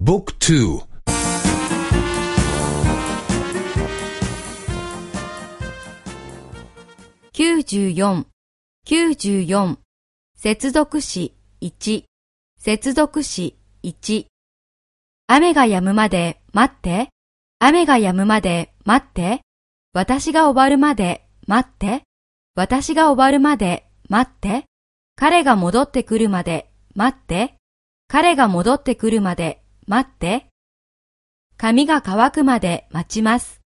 Book 2 94、94、接続詞1、接続詞1。雨が止むまで待って、雨が止むまで待って、私が終わるまで待って、私が終わるまで待って、彼が戻ってくるまで待って、彼が戻ってくるまで待って、髪が乾くまで待ちます。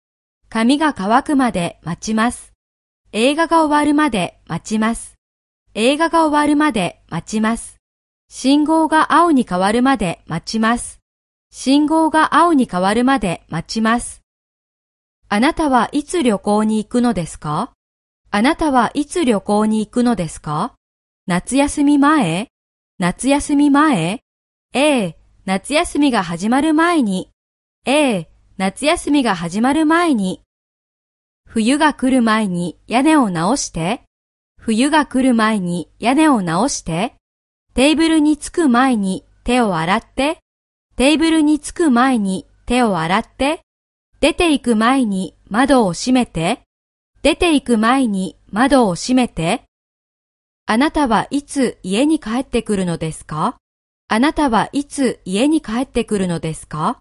髪が乾くまで待ちます。映画が終わるまで待ちます。映画が終わるまで待ちます。信号が青に変わるまで待ちます。信号が青に変わるまで待ちます。あなたはいつ旅行に行くのですか？あなたはいつ旅行に行くのですか？夏休み前？夏休み前？ええ、夏休みが始まる前に。ええ、夏休みが始まる前に。冬が来る前に屋根を直して。冬が来る前に屋根を直して。テーブルに着く前に手を洗って。テーブルに着く前に手を洗って。出て行く前に窓を閉めて。出て行く前に窓を閉めて。あなたはいつ家に帰ってくるのですか？あなたはいつ家に帰ってくるのですか？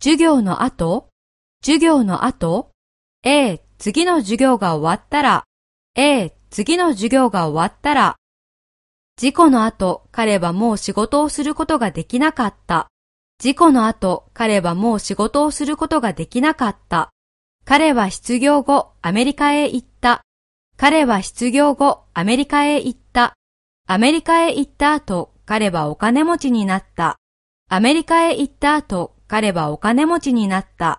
授業の後？授業の後？ええ、次の授業が終わったら、ええ、次の授業が終わったら、事故の後、彼はもう仕事をすることができなかった。事故の後、彼はもう仕事をすることができなかった。彼は失業後、アメリカへ行った。彼は失業後、アメリカへ行った。アメリカへ行った後、彼はお金持ちになった。アメリカへ行った後、彼はお金持ちになった。